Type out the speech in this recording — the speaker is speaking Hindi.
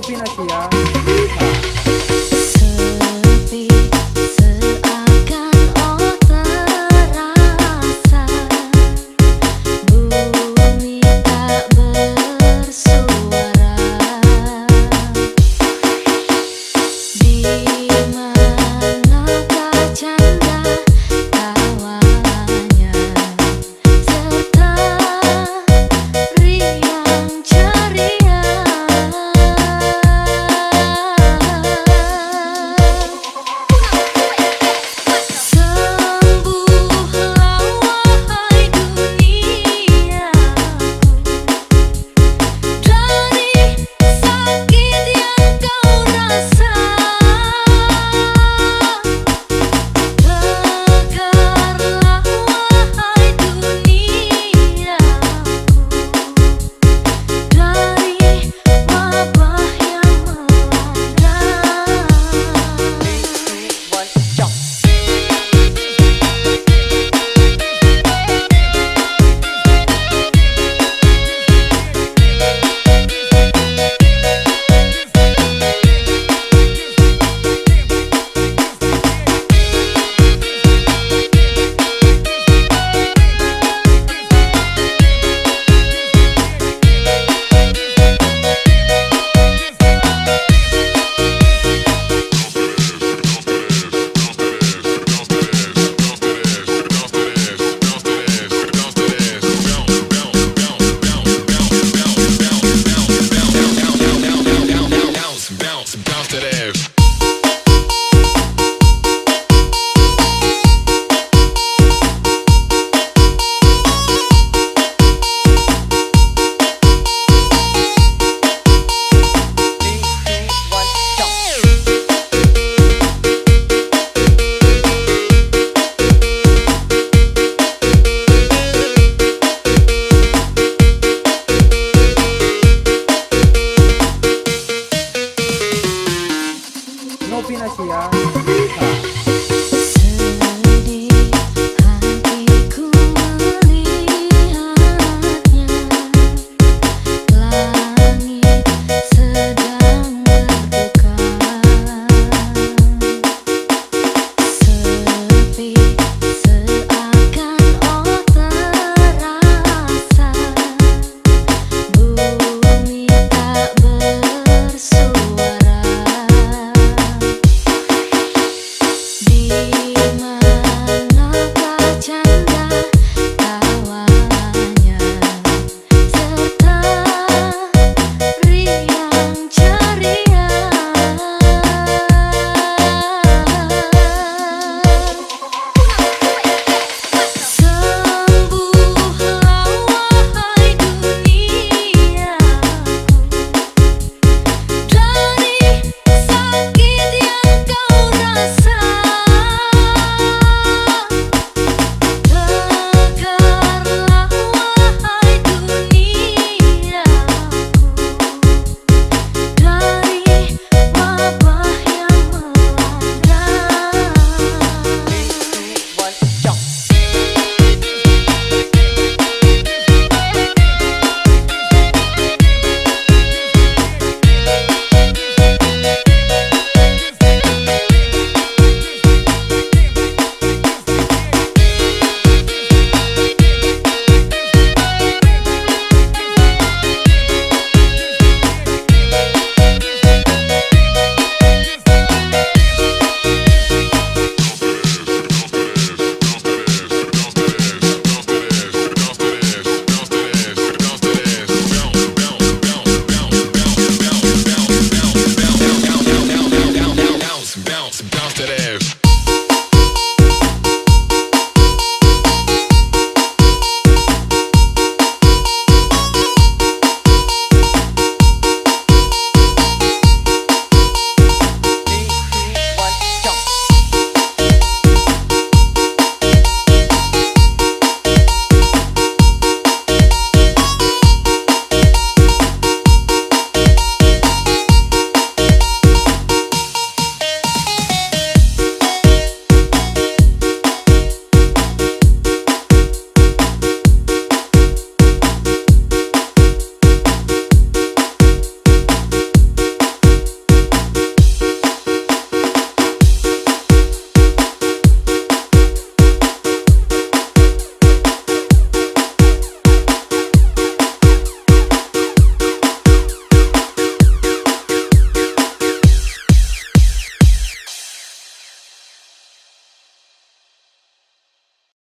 berduka Novinasia 对呀。You.